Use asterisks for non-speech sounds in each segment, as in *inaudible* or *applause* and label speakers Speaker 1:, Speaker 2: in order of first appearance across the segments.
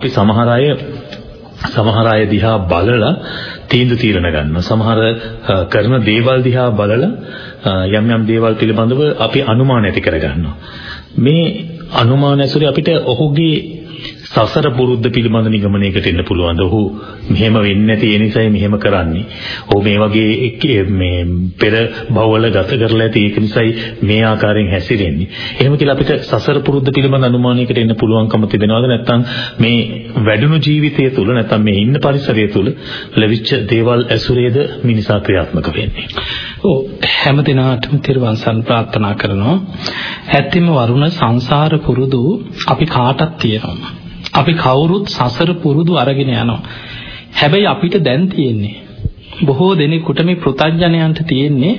Speaker 1: අපි සමහර අය සමහර අය දිහා බලලා තීන්දුව తీරන ගන්නවා. සමහර කරන දේවල් දිහා බලලා යම් යම් දේවල් පිළිබඳව අපි අනුමාන ඇති කර ගන්නවා. මේ අනුමාන ඇසුරේ අපිට ඔහුගේ සසර පුරුද්ද පිළිබඳ නිගමනයකට එන්න පුළුවන්. ඔහු මෙහෙම වෙන්නේ නැති ඒ නිසායි මෙහෙම කරන්නේ. ඔහු මේ වගේ මේ පෙර භවවල ගත කරලා ඇති ඒක නිසායි මේ ආකාරයෙන් හැසිරෙන්නේ. එහෙම කියලා අපිට සසර පුරුද්ද පිළිබඳ අනුමානයකට එන්න පුළුවන්කම තිබෙනවද නැත්නම් මේ වැඩුණු ජීවිතය තුළ නැත්නම් මේ ඉන්න පරිසරය තුළ ලැබිච්ච දේවල් ඇසුරේද මිනිසා ක්‍රියාත්මක වෙන්නේ.
Speaker 2: ඔව් හැම දිනාටම තිරුවන් සර් ප්‍රාර්ථනා කරනවා. ඇත්තම වරුණ සංසාර පුරුදු අපි කාටත් තියෙනවා. අපි කවුරුත් සසර පුරුදු අරගෙන යනවා. හැබැයි අපිට දැන් තියෙන්නේ බොහෝ දෙනෙකුට මේ පෘතජ්ජනයන්ට තියෙන්නේ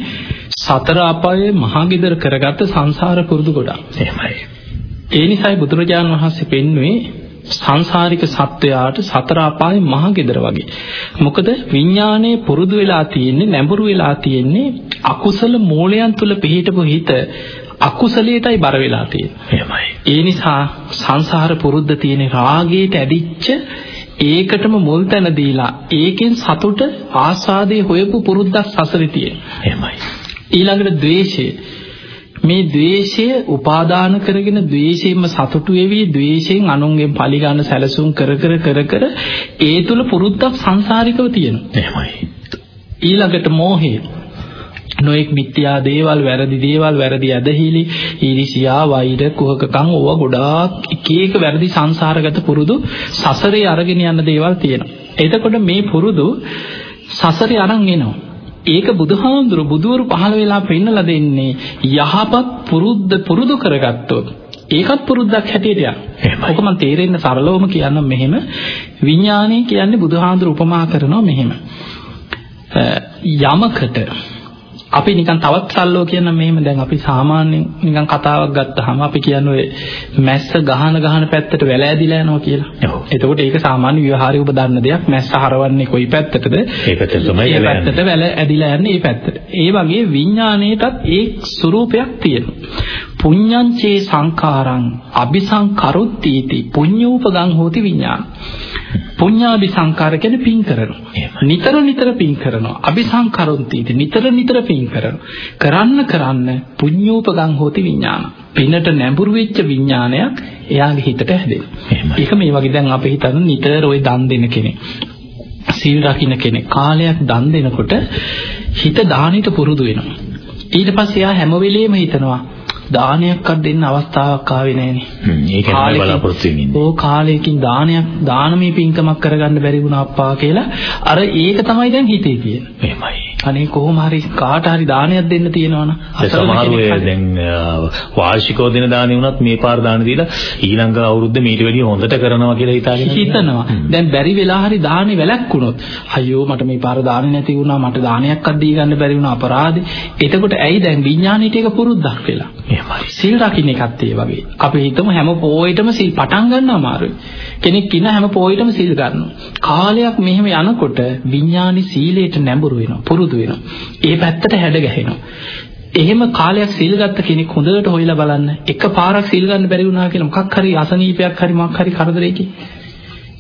Speaker 2: සතර අපායේ මහගෙදර කරගත්ත සංසාර පුරුදු ගොඩක්.
Speaker 1: එහෙමයි.
Speaker 2: ඒ නිසායි බුදුරජාණන් වහන්සේ පෙන්වුවේ සංසාරික සත්වයාට සතර අපායේ මහගෙදර වගේ. මොකද විඥානයේ පුරුදු වෙලා තියෙන්නේ නැඹුරු වෙලා තියෙන්නේ අකුසල මූලයන් තුල පිහිටපු හිත අකුසලයටයි බර වෙලා තියෙන්නේ. ඒ නිසා සංසාර පුරුද්ද තියෙන රාගයට ඇදිච්ච ඒකටම මුල් තැන දීලා ඒකෙන් සතුට ආස්වාදයේ හොයපු පුරුද්දක් සසරේ තියෙන.
Speaker 1: එහෙමයි.
Speaker 2: ඊළඟට ද්වේෂය මේ ද්වේෂය උපාදාන කරගෙන ද්වේෂයෙන්ම සතුටු වෙවි ද්වේෂයෙන් අනුන්ගෙන් පරිගන්න සැලසුම් කර කර කර කර ඒ තුල පුරුද්දක් සංසාරිකව තියෙනවා.
Speaker 1: එහෙමයි.
Speaker 2: ඊළඟට මෝහය නොඑක් මිත්‍යා දේවල් වැරදි දේවල් වැරදි ඇදහිලි ඊරිසියා වෛර කුහකකම් ඕවා ගොඩාක් එක එක වැරදි සංසාරගත පුරුදු සසරේ අරගෙන යන දේවල් තියෙනවා. එතකොට මේ පුරුදු සසරේ අරන් එනවා. ඒක බුදුහාමුදුරු බුදුවරු පහළ වෙලා පෙන්නලා දෙන්නේ යහපත් පුරුද්ද පුරුදු කරගත්තොත් ඒකත් පුරුද්දක් හැටියට යනවා. ඔක මම තේරෙන්න සරලවම කියන්නම් මෙහෙම විඥානය කියන්නේ බුදුහාමුදුරු උපමා කරනවා මෙහෙම. යමකට අපි නිකන් තවත් සල්ලෝ කියන මෙහෙම දැන් අපි සාමාන්‍යයෙන් නිකන් කතාවක් ගත්තාම අපි කියන්නේ මැස්ස ගහන ගහන පැත්තට වැල ඇදිලා යනවා කියලා. එතකොට ඒක සාමාන්‍ය ව්‍යවහාරයේ ඔබ දන්න දෙයක්. මැස්ස හරවන්නේ කොයි පැත්තටද?
Speaker 1: ඒ පැත්තට තමයි
Speaker 2: ඒ පැත්තට වැල ඇදිලා යන්නේ ඒ පැත්තට. ඒ වගේ විඥාණයටත් ඒ ස්වરૂපයක් තියෙනවා. පුඤ්ඤංචේ සංඛාරං අபிසංකරුත්තිති පුඤ්ඤූපගං හෝති විඥාන. පුඤ්ඤාභි සංකාර කියන්නේ පින් කරනවා. නිතර නිතර පින් කරනවා. අபிසංකරොන්ති ඉතින් නිතර නිතර පින් කරනවා. කරන්න කරන්න පුඤ්ඤූපගං හෝති විඥාන. පිනට නැඹුරු වෙච්ච විඥානයක් එයාගේ හිතට හැදෙනවා. ඒක මේ වගේ දැන් අපි හිතන නිතර ওই දන් දෙන කෙනෙක්. සීල් රකින්න කෙනෙක් කාලයක් දන් දෙනකොට හිත දානෙට පුරුදු වෙනවා. ඊට පස්සේ එයා හැම වෙලෙම හිතනවා දානයක්වත් දෙන්න අවස්ථාවක් ආවේ නැහනේ.
Speaker 1: ඒක තමයි බලාපොරොත්තු වෙන්නේ.
Speaker 2: ඕ කාලයකින් දානයක් දානමේ පින්කමක් කරගන්න බැරි වුණා අප්පා කියලා අර ඒක තමයි දැන් හිතේ තියෙන්නේ.
Speaker 1: එහෙමයි.
Speaker 2: අනේ කොහොම හරි කාට හරි දානයක් දෙන්න තියෙනවනම්
Speaker 1: සමහර අය දැන් වාර්ෂිකව දෙන දානෙ වුණත් මේ පාර දාන දීලා ඊළඟ අවුරුද්ද මීට වැඩිය හොඳට කරනවා කියලා හිතාගෙන
Speaker 2: හිතනවා. දැන් බැරි වෙලා හරි දානේ වැලක්කුණොත් අයියෝ මට මේ පාර දානෙ නැති වුණා මට දානයක්වත් දී ගන්න බැරි වුණා අපරාධේ. එතකොට ඇයි දැන් විඥාණයට ඒක පුරුද්දක් වෙලා.
Speaker 1: එහෙමයි.
Speaker 2: සීල් රකින්න එකත් ඒ වගේ. අපි හිතමු හැම පොයෙටම සීල් පටන් ගන්න අමාරුයි. කෙනෙක් ඉන්න හැම පොයෙටම සීල් ගන්නවා. කාලයක් මෙහෙම යනකොට විඥානි සීලයට නැඹුරු වෙනවා. පුරුදු වෙනවා. ඒ පැත්තට හැඩ ගැහෙනවා. එහෙම කාලයක් සීල් ගත්ත කෙනෙක් හොඳට හොයලා බලන්න. එක පාරක් සීල් ගන්න බැරි වුණා කියලා මොකක් හරි අසනීපයක් හරි මොකක් හරි කරදරයකින්.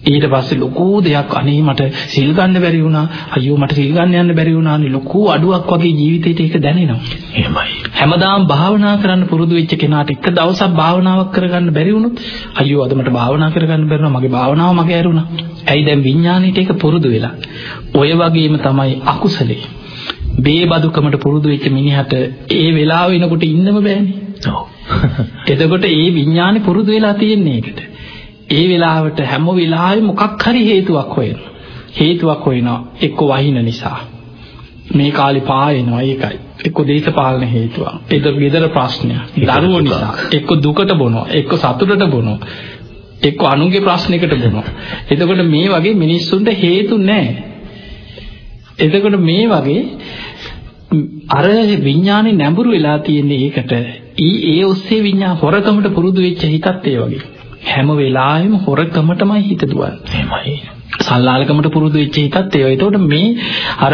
Speaker 2: ඊට පස්සේ ලොකු දෙයක් අනේ මට සිල් ගන්න බැරි වුණා. අයියෝ මට සිල් ගන්න යන්න බැරි වුණානේ ලොකු අඩුවක් වගේ ජීවිතේට ඒක දැනෙනවා.
Speaker 1: එහෙමයි.
Speaker 2: හැමදාම භාවනා කරන්න පුරුදු වෙච්ච කෙනාට එක දවසක් භාවනාවක් කරගන්න බැරි වුණොත් අයියෝ අද මට භාවනා කරගන්න බැරි වුණා. මගේ භාවනාව මගේ ඇරුණා. ඇයි දැන් විඥාණයට ඒක පුරුදු වෙලා? ඔය වගේම තමයි අකුසලේ බේබදුකමට පුරුදු වෙච්ච මිනිහට ඒ වෙලාව වෙනකොට ඉන්නම බෑනේ
Speaker 1: ඔව් *laughs*
Speaker 2: එතකොට ඒ විඥානේ පුරුදු වෙලා තියෙන්නේ ඒකට ඒ වෙලාවට හැම වෙලාවෙම මොකක් හරි හේතුවක් හොයනවා. හේතුවක් හොයනවා එක්ක වහින නිසා. මේ කාලේ පායනවා ඒකයි. එක්ක දේශපාලන හේතුවක්. ඒක ගෙදර ප්‍රශ්නයක්. දරුවෝ නිසා. එක්ක දුකට බොනවා. එක්ක සතුටට බොනවා. එක්ක අනුන්ගේ ප්‍රශ්නයකට බොනවා. එතකොට මේ වගේ මිනිස්සුන්ට හේතු නැහැ. එතකොට මේ වගේ අර විඥානේ නැඹුරු වෙලා තියෙන එකට ඊ ඒ ඔස්සේ විඥා හොරකමට පුරුදු වෙච්ච හිතත් ඒ වගේ. හැම වෙලාවෙම හොරකමටමයි හිත දුවන්නේ.
Speaker 1: එහෙමයි.
Speaker 2: සල්ලාලකමට පුරුදු වෙච්ච හිතත් ඒ වගේ. එතකොට මේ අර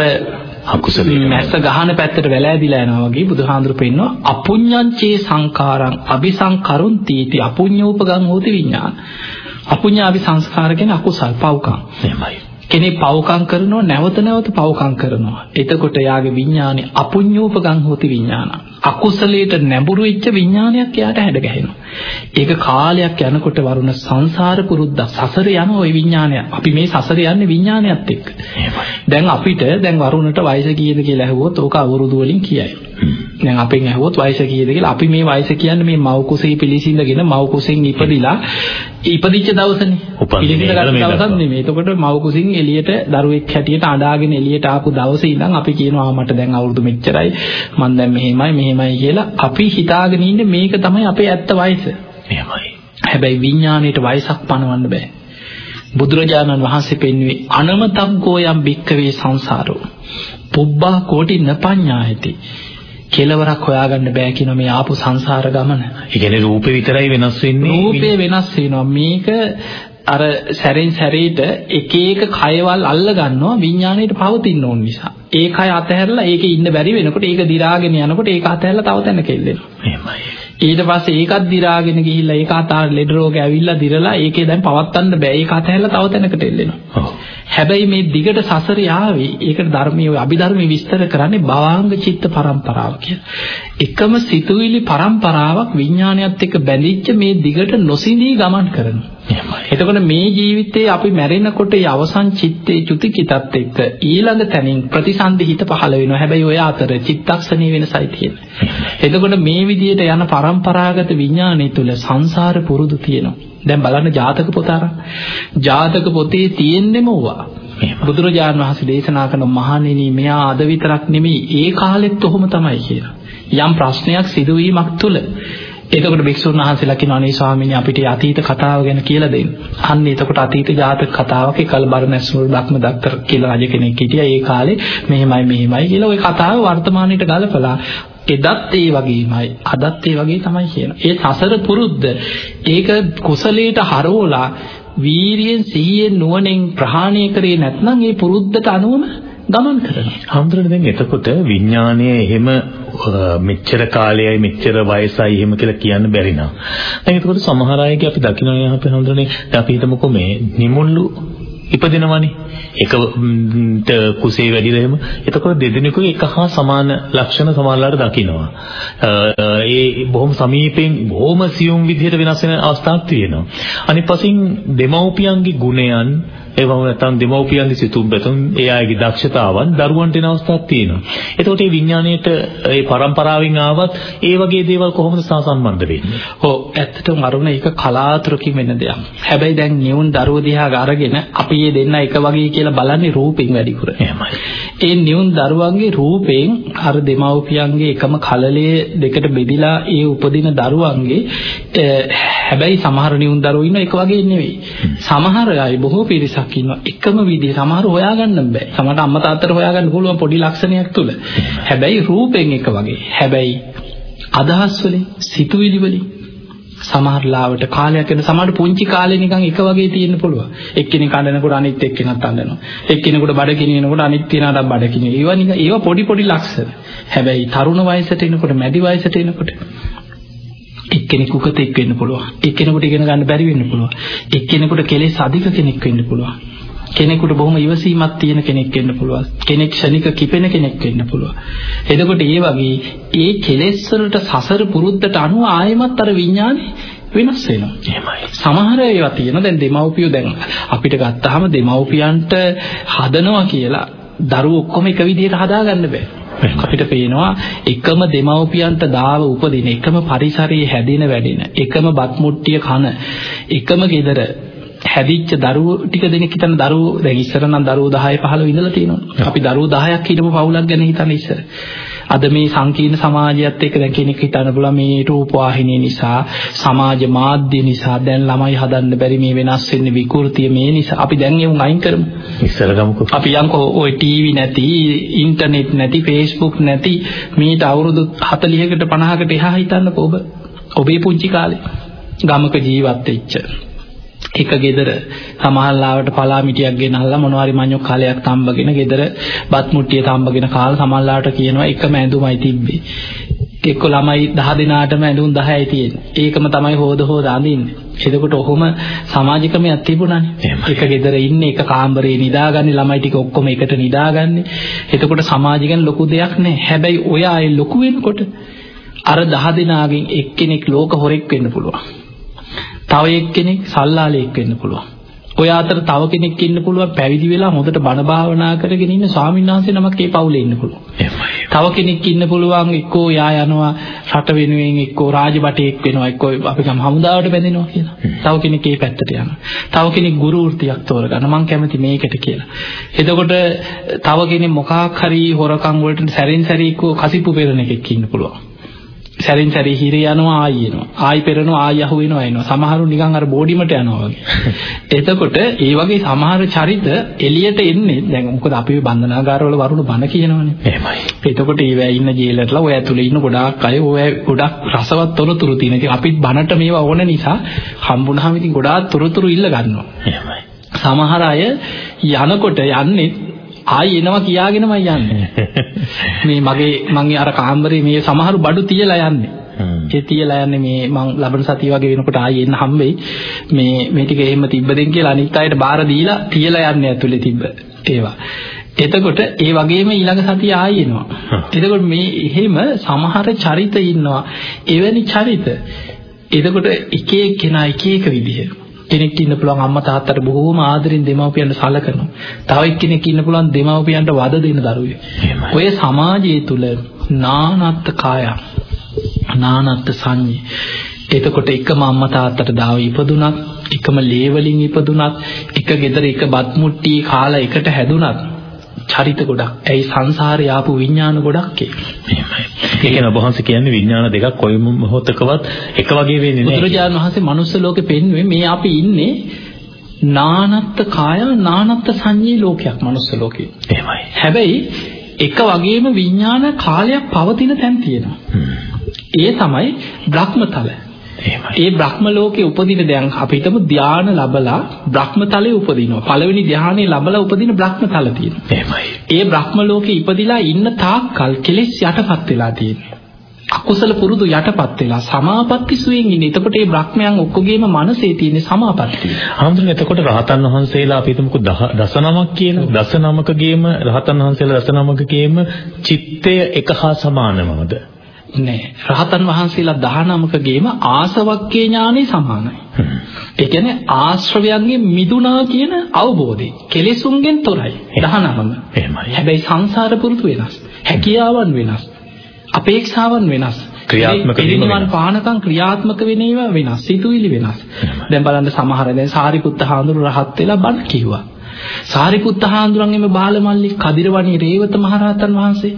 Speaker 1: අකුසල
Speaker 2: මැස්ස ගහන පැත්තට වැලෑදිලා යනවා වගේ බුදුහාඳුර පෙන්නවා අපුඤ්ඤංචේ සංඛාරං අபிසංකරුන් තීති අපුඤ්ඤෝපගං හෝති විඥාන අපුඤ්ඤාபி සංස්කාර කියන්නේ අකුසල් පව්කම්
Speaker 1: එහෙමයි
Speaker 2: කෙනෙක් පව්කම් කරනවා නැවත නැවත පව්කම් කරනවා. එතකොට යාගේ විඥානේ අපුඤ්ඤෝපගං හෝති විඥාන. අකුසලයට නැඹුරු වෙච්ච විඥානයක් එයාට හැඩ ගැහෙනවා. ඒක කාලයක් යනකොට වරුණ සංසාර පුරුද්ද සසර යන ওই විඥානය. අපි මේ සසර යන්නේ විඥානයත් එක්ක. දැන් අපිට දැන් වරුණට වයස කීයද කියලා ඇහුවොත් ඕක අවුරුදු වලින් කියයි. දැන් අපෙන් ඇහුවොත් වයස කීයද කියලා අපි මේ වයස කියන්නේ මේ මව් කුසේ පිළිසිඳගෙන මව් කුසෙන් ඉපදිලා ඉපදිච්ච දවසනේ. පිළිසිඳ ගන්න දවසක් නෙමෙයි. එතකොට මව් කුසින් එළියට දරුවෙක් හැටියට අඬාගෙන එළියට ආපු දවසේ ඉඳන් අපි කියනවා මට දැන් අවුරුදු මෙච්චරයි මම දැන් මෙහෙමයි මෙහෙමයි කියලා අපි හිතාගෙන ඉන්නේ මේක තමයි අපේ ඇත්ත වයස.
Speaker 1: එහෙමයි.
Speaker 2: හැබැයි විඥාණයට වයසක් පනවන්න බෑ. බුදුරජාණන් වහන්සේ පෙන්වුවේ අනමතග්ගෝ යම් භික්කවේ සංසාරෝ. පුබ්බා කෝටි නපඤ්ඤායති. කෙලවරක් හොයාගන්න බෑ කියන මේ ආපු සංසාර ගමන.
Speaker 1: ඒ කියන්නේ රූපේ විතරයි වෙනස් වෙන්නේ.
Speaker 2: රූපේ වෙනස් වෙනවා. මේක අර සැරෙන් සැරේට එක එක කයවල් අල්ල ගන්නවා විඥාණයට පවතින්න ඕන නිසා. ඒ කය අතහැරලා ඒකේ ඉන්න බැරි වෙනකොට ඒක දි รา ගෙන යනකොට ඒක අතහැරලා තව තැනක එල්ලෙනවා.
Speaker 1: එහෙමයි.
Speaker 2: ඊට පස්සේ ඒකත් දි รา ගෙන ගිහිල්ලා ඒක අතාර ලෙඩ රෝග ඇවිල්ලා දිරලා ඒකේ දැන් පවත්තන්න බෑ. ඒක අතහැරලා තව තැනකට එල්ලෙනවා.
Speaker 1: ඔව්.
Speaker 2: හැබැයි මේ දිගට සසරේ ආවේ ඒකට ධර්මයේ අභිධර්මයේ විස්තර කරන්නේ භවාංග චිත්ත පරම්පරාව. එකම සිතුවිලි පරම්පරාවක් විඥානයත් එක්ක බැඳිච්ච මේ දිගට නොසිඳී ගමන් කරනවා. එතකොට මේ ජීවිතේ අපි මැරෙනකොට ඒ අවසන් චිත්තේ චුතිකිතත් එක්ක ඊළඟ තැනින් ප්‍රතිසන්දි හිත පහළ වෙනවා. හැබැයි ඔය අතර චිත්තක්ෂණී වෙනසයි තියෙන්නේ. එතකොට මේ විදිහට යන පරම්පරාගත විඥානය තුල සංසාර පුරුදු තියෙනවා. දැන් බලන්න ජාතක පොත. ජාතක පොතේ තියෙන්නෙම ඕවා. බුදුරජාණන් වහන්සේ දේශනා කරන මහණෙනි මෙයා අද විතරක් නෙමෙයි ඒ කාලෙත් ඔහොම තමයි කියලා. යම් ප්‍රශ්නයක් සිදුවීමක් තුළ එතකොට භික්ෂුන් වහන්සේලා කියනවා අනේ ස්වාමීනි අපිට අතීත කතාව ගැන කියලා දෙන්න. අන්න එතකොට අතීත ජාතක කතාවක එකල් බරණැස්නුවර ධක්ම දක්තර කියලා රජ කෙනෙක් හිටියා. ඒ කාලේ මෙහෙමයි මෙහෙමයි කියලා ওই කතාව වර්තමානයට ගලපලා එදත් ඒ වගේමයි අදත් ඒ වගේ තමයි කියන. ඒ සසර පුරුද්ද ඒක කුසලයට හරවලා වීරියෙන් සිහියෙන් නුවණෙන් ප්‍රහාණය කරේ නැත්නම් ඒ පුරුද්දට අනුවම ගමන් කරනවා.
Speaker 1: හඳුනන දැන් එතකොට විඥානය එහෙම මෙච්චර කාලයයි මෙච්චර වයසයි එහෙම කියලා කියන්න බැරි නා. දැන් එතකොට සමහර අයගේ අපි දකිනවා අපි හඳුනන්නේ අපි හිතමුකෝ මේ නිමුල්ලු ඉපදිනවනේ. එක කුසේ වැඩිලා එහෙම. එතකොට දෙදෙනෙකුගේ එක හා සමාන ලක්ෂණ සමහරලාට දකිනවා. ඒ බොහොම සමීපෙන් බොහොම සියුම් විදිහට වෙනස් වෙන අවස්ථාවක් තියෙනවා. අනිත් පසින් දෙමව්පියන්ගේ ගුණයන් ඒවම නැත්නම් දෙමව්පියන්ගේ සිතුම් බැතුම් ඒ අයගේ දක්ෂතාවන් දරුවන්ට එන අවස්ථාවක් තියෙනවා. එතකොට මේ විඥාණයට ඒ પરම්පරාවෙන් ආවත් ඒ වගේ දේවල් කොහොමද සාසම්බන්ධ වෙන්නේ?
Speaker 2: ඔව් ඇත්තටම අරුණ ඒක කලාතුරකින් වෙන දෙයක්. හැබැයි දැන් නියුන් දරුවෝ දිහා අරගෙන අපි මේ දෙන්න එක වගේ කියලා බලන්නේ රූපෙන් වැඩිපුර.
Speaker 1: එහෙමයි.
Speaker 2: ඒ නියුන් දරුවන්ගේ රූපෙන් අර දෙමව්පියන්ගේ එකම කලලයේ දෙකට බෙදිලා ඒ උපදින දරුවන්ගේ හැබැයි සමහර නියුන් දරුවෝ ඉන්න එක වගේ නෙවෙයි. සමහර අය බොහෝ පිරිසක් ඉන්නවා එකම විදිහ සමහර හොයාගන්න බෑ. සමහරට අම්මා තාත්තට හොයාගන්න පුළුවන් පොඩි ලක්ෂණයක් තුල. හැබැයි රූපෙන් එක වගේ. හැබැයි අදහස් වලින් සිතුවිලි වලින් සමහර ලාවට කාලයක් යන සමහර පුංචි කාලේ නිකන් එක වගේ තියෙන්න පුළුවන්. එක්කෙනෙක් අඬනකොට අනිත් එක්කෙනත් අඬනවා. එක්කෙනෙකුට බඩ කිනිනකොට අනිත් කෙනාට බඩ කිනින. ඒවා නිකන් ඒවා පොඩි පොඩි ලක්ෂණ. හැබැයි තරුණ වයසට එනකොට මැදි වයසට එනකොට එක්කෙනෙක් උකතෙක් වෙන්න පුළුවන්. එක්කෙනෙකුට ඉගෙන ගන්න බැරි වෙන්න පුළුවන්. එක්කෙනෙකුට කෙලෙස් අධික කෙනෙක් වෙන්න පුළුවන්. කෙනෙකුට බොහොම ඉවසීමක් තියෙන කෙනෙක් වෙන්න පුළුවන්. කෙනෙක් ක්ෂණික කිපෙන කෙනෙක් වෙන්න පුළුවන්. එතකොට ඒ වගේ ඒ කෙලෙස් වලට සසර පුරුද්දට අනුව ආයෙමත් අර විඥානේ වෙනස් වෙනවා.
Speaker 1: එහෙමයි.
Speaker 2: සමහර ඒවා තියෙනවා දැන් දෙමව්පියෝ දැන් අපිට ගත්තාම දෙමව්පියන්ට හදනවා කියලා දරුවෝ ඔක්කොම එක විදිහට හදාගන්න බෑ. අපිට පේනවා එකම දෙමව්පියන්ට දාව උපදින එකම පරිසරයේ හැදෙන වැඩෙන එකම බත් මුට්ටිය කන එකම ගෙදර හැදිච්ච දරුවෝ ටික දෙනෙක් හිටන දරුවෝ දැන් ඉස්සර නම් දරුවෝ 10 15 ඉඳලා තියෙනවා. අපි දරුවෝ 10ක් හිටපු පවුලක් ගැන හිතන්න ඉස්සර. අද මේ සංකීර්ණ සමාජයත් එක්ක දැන් කෙනෙක් හිතන්න පුළුවන් මේ රූප වාහිනිය නිසා සමාජ මාධ්‍ය නිසා දැන් ළමයි හදන්න බැරි මේ වෙනස් වෙන්නේ විකෘතිය මේ නිසා අපි දැන් ඒවුන් අයින් කරමු.
Speaker 1: ඉස්සර ගමුකෝ.
Speaker 2: අපි යන්කෝ ওই ටීවී නැති ඉන්ටර්නෙට් නැති Facebook නැති මීට අවුරුදු 40කට 50කට එහා හිතන්නකෝ ඔබ. ඔබේ පුංචි කාලේ. ගමක ජීවත් වෙච්ච එක ගෙදර සමහරලාවට පලා මිටියක් ගෙනල්ලා මොනවාරි මඤ්ඤොක් කාලයක් තම්බගෙන ගෙදර බත් මුට්ටිය තම්බගෙන කාලා සමහරලාවට කියනවා එකම ඇඳුමයි තිබ්බේ එක්ක ළමයි 10 දිනාටම ඇඳුම් 10යි තියෙන්නේ. ඒකම තමයි හොද හොද අඳින්නේ. එතකොට ඔහොම සමාජිකමයක් තිබුණානේ. එක ගෙදර ඉන්නේ එක කාමරේ නිදාගන්නේ ළමයි ටික ඔක්කොම එකට නිදාගන්නේ. එතකොට සමාජය ගැන ලොකු දෙයක් නැහැ. හැබැයි ඔය අය ලොකු වෙනකොට අර 10 දිනාගෙන් එක්කෙනෙක් ලෝක හොරෙක් වෙන්න පුළුවන්. තව එක්කෙනෙක් සල්ලාලෙක් වෙන්න පුළුවන්. ඔය අතර තව කෙනෙක් ඉන්න පුළුවන් පැවිදි වෙලා හොඳට බණ භාවනා කරගෙන ඉන්න ස්වාමීන් වහන්සේ නමක් ඒ පවුලේ ඉන්න පුළුවන්. තව කෙනෙක් ඉන්න පුළුවන් එක්කෝ යා යනවා රට වෙනුවෙන් එක්කෝ රාජබටේක් වෙනවා එක්කෝ අපි ගම හමුදාවට බැඳෙනවා කියලා. තව කෙනෙක් ඒ පැත්තට යනවා. තව කෙනෙක් ගුරු වෘත්තියක් තෝරගන්න මං කැමති මේකට කියලා. එතකොට තව කෙනෙක් මොකක් හරි හොරකම් වලට සැරින් සැරී එක්කෝ කසිප්පු පෙරණ එකෙක් ඉන්න පුළුවන්. සැරින් සැරේ හිර යනවා ආයි එනවා. ආයි පෙරනවා ආයි අහු වෙනවා එනවා. සමහරු නිකන් අර බෝඩිමට යනවා වගේ. *laughs* එතකොට ඒ වගේ සමහර චරිත එළියට එන්නේ දැන් මොකද අපි බන්ධනාගාරවල වරුණු බන කියනවනේ.
Speaker 1: එහෙමයි.
Speaker 2: එතකොට ඒවැ ඉන්න ජේලර්ලා ඔය ඇතුලේ ඉන්න ගොඩාක් අය ඔය ගොඩක් රසවත් තොරතුරු තියෙන. ඉතින් අපිත් බනට මේවා ඕන නිසා හම්බුනහම ඉතින් ගොඩාක් තොරතුරු ඉල්ල ගන්නවා.
Speaker 1: එහෙමයි.
Speaker 2: සමහර අය යනකොට යන්නේ ආයි එනවා කියාගෙනමයි යන්නේ. *laughs* මේ මගේ මං අර කාමරේ මේ සමහරු බඩු තියලා යන්නේ. ඒ තියලා යන්නේ මේ මං ලබන සතිය වගේ වෙනකොට ආයි එන්න හම්බෙයි. මේ මේ ටික එහෙම තිබ්බදෙන් කියලා අනිත් අයට බාර දීලා තියලා යන්නේ ඇතුලේ තිබ්බ ඒවා. එතකොට ඒ වගේම ඊළඟ සතිය ආයි එනවා. එතකොට මේ එහෙම සමහර චරිත ඉන්නවා. එවැනි චරිත. එතකොට එක එක්කෙනා එක එක විදිහ. කෙනෙක් ඉන්න පුළුවන් අම්මා තාත්තට බොහෝම ආදරෙන් දෙමව්පියන්ට සලකනවා. තව එක්කෙනෙක් ඉන්න පුළුවන් දෙමව්පියන්ට වද දෙන දරුවෙක්. ඔය සමාජය තුල නානත්ත් කාය නානත්ත් සංඤේ එතකොට එකම අම්මා තාත්තට දාව ඉපදුනත් එකම ලේ වලින් ඉපදුනත් එක ගෙදර එක බත් මුට්ටි කාලා එකට හැදුනත් චරිත ගොඩක්. ඇයි සංසාරේ ආපු විඥාන ගොඩක් ඒ.
Speaker 1: එහෙමයි. ඒ කියන්නේ ඔබ වහන්සේ කියන්නේ විඥාන දෙකක් කොයි මොහොතකවත් එක වගේ වෙන්නේ නැහැ.
Speaker 2: බුදුරජාණන් වහන්සේ මනුස්ස ලෝකෙ පෙන්වුවේ මේ අපි ඉන්නේ නානත්ත් කාය නානත්ත් සංඤී ලෝකයක් මනුස්ස ලෝකේ.
Speaker 1: එහෙමයි.
Speaker 2: හැබැයි එක වගේම විඥාන කාලයක් පවතින තැන් තියෙනවා. ඒ තමයි බ්‍රහ්මතල. ඒ බ්‍රහ්ම ලෝකේ උපදින දැන් අපි හිතමු ධාන ලැබලා බ්‍රහ්මතලයේ උපදිනවා. පළවෙනි ධානයේ ලැබලා උපදින බ්‍රහ්මතල තියෙනවා.
Speaker 1: එහෙමයි.
Speaker 2: ඒ බ්‍රහ්ම ලෝකේ ඉපදිලා ඉන්න තාක්කල් කෙලෙස් යටපත් වෙලා තියෙනවා. අකුසල පුරුදු යටපත් වෙලා සමාපatti සුවයෙන් ඉන්නේ. එතකොට මේ බ්‍රහ්මයන් ඔක්කොගේම මනසේ තියෙන සමාපatti.
Speaker 1: ආම්දුනේ එතකොට රහතන් වහන්සේලා අපි හිතමුකෝ දසනමක් කියන දසනමකගේම රහතන් වහන්සේලා දසනමකගේම චිත්තය එක හා සමානමද?
Speaker 2: නෑ රහතන් වහන්සේලා 19කගේම ආසවක්කේ ඥානෙ සමානයි. ඒ කියන්නේ ආශ්‍රවයන්ගෙන් මිදුණා කියන අවබෝධය. කෙලෙසුන්ගෙන් තොරයි 19ම.
Speaker 1: එහෙමයි.
Speaker 2: හැබැයි සංසාර පුරුදු වෙනස්. හැකියාවන් වෙනස්. අපේක්ෂාවන් වෙනස්.
Speaker 1: ක්‍රියාත්මක වීම
Speaker 2: වෙනස්. පානකම් ක්‍රියාත්මක වෙන ඒවා වෙනස්. සිතුවිලි වෙනස්. දැන් බලන්න සමහර දැන් සාරිපුත්ත හාමුදුරු රහත් වෙලා බණ කිව්වා. සාරිපුත්ත හාමුදුරන්ගේම බාලමල්ලි කදිරවණී රේවත මහරහතන් වහන්සේ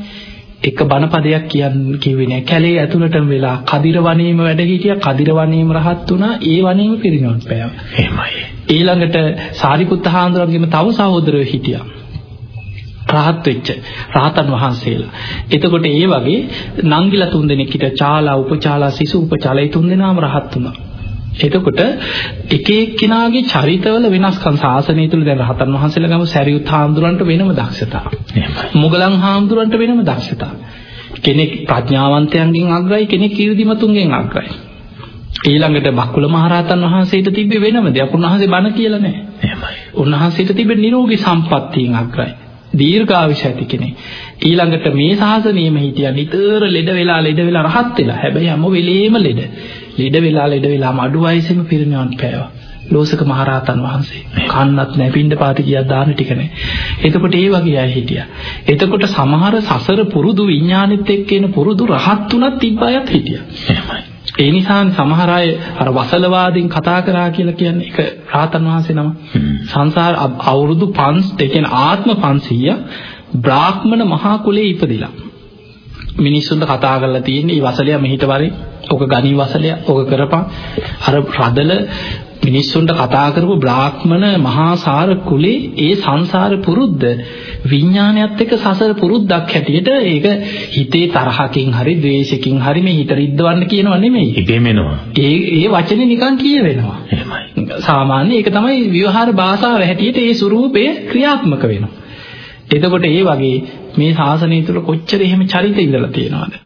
Speaker 2: එක බණපදයක් කියන්න කිව්වේ නෑ. කැලේ ඇතුළටම වෙලා කදිර වනයේම වැඩ හිටියා. කදිර වනයේම රහත් වුණා. ඒ වනයේම පිරිනොන් පෑවා
Speaker 1: එහෙමයි.
Speaker 2: ඊළඟට සාරිපුත්ත හාමුදුරන්ගේම තව සහෝදරයෝ හිටියා. රහත් වෙච්ච රහතන් වහන්සේලා. එතකොට ඒ වගේ නංගිලා තුන්දෙනෙක් හිටියා. චාලා උපචාලා සිසු උපචාලා ඒ තුන්දෙනාම රහත් වුණා. එතකොට එක එක්කිනාගේ චරිතවල වෙනස්කම් සාසනය තුල දැන් රහතන් වහන්සේලා ගම සැරියුත් හාමුදුරන්ට වෙනම දක්ෂතා. මුගලන් හාමුදුරන්ට වෙනම දක්ෂතා. කෙනෙක් ප්‍රඥාවන්තයන්ගෙන් අග්‍රයි කෙනෙක් ඊර්දිමතුන්ගෙන් අග්‍රයි. ඊළඟට බක්කුල මහරහතන් වහන්සේට තිබ්බේ වෙනම දෙයක්. උන්වහන්සේ බණ කියලා නැහැ.
Speaker 1: එහෙමයි.
Speaker 2: උන්වහන්සේට තිබෙන නිරෝගී සම්පත්තියෙන් අග්‍රයි. දීර්ඝායුෂ ඇති කෙනෙක්. ඊළඟට මේ ශාසනයෙම හිටියා නිතර ලෙඩ වෙලා ලෙඩ වෙලා රහත් වෙලා. හැබැයි හැම වෙලේම ලෙඩ. ලෙඩ වෙලා ලෙඩ වෙලා මඩු වයසෙම පිරිනවන් පෑවා. ලෝසක මහරහතන් වහන්සේ. කන්නත් නැහැ පින්ඩ පාති කියක් දාන ටික නැහැ. එතකොට ඒ වගේ අය හිටියා. එතකොට සමහර සසර පුරුදු විඥානෙත් එක්ක එන පුරුදු රහත් තුනක් තිබ්බ අයත් හිටියා.
Speaker 1: එහෙමයි.
Speaker 2: ඒ නිසා සමහර අය අර වසලවාදීන් කතා කරා කියලා කියන්නේ ඒක රාතන් වහන්සේ නම. සංසාර අවුරුදු 5 ඒ කියන්නේ ආත්ම 500 බ්‍රාහ්මණ මහා කුලේ ඉපදිලා. මිනිස්සුන්ට කතා කරලා තියෙන්නේ මේ වසලයා මෙහිට වරේ ඔක ගණී වසලයා ඔක කරපන් අර රදල මිනිස්සුන්ට කතා කරපු බ්‍රාහ්මණ මහා සාර කුලේ ඒ සංසාර පුරුද්ද විඥානයත් එක්ක සසර පුරුද්දක් හැටියට ඒක හිතේ තරහකින් හරි ද්වේෂකින් හරි මේ හිත රිද්දවන්න කියනව නෙමෙයි.
Speaker 1: ඉබේම එනවා.
Speaker 2: ඒ ඒ වචනේ නිකන් කියවෙනවා.
Speaker 1: එහෙමයි.
Speaker 2: සාමාන්‍ය ඒක තමයි විවහාර භාෂාව හැටියට ඒ ස්වරූපය ක්‍රියාත්මක වෙනවා. එතකොට ඒ වගේ මේ ශාසනය තුල කොච්චර එහෙම චරිත ඉඳලා තියෙනවද?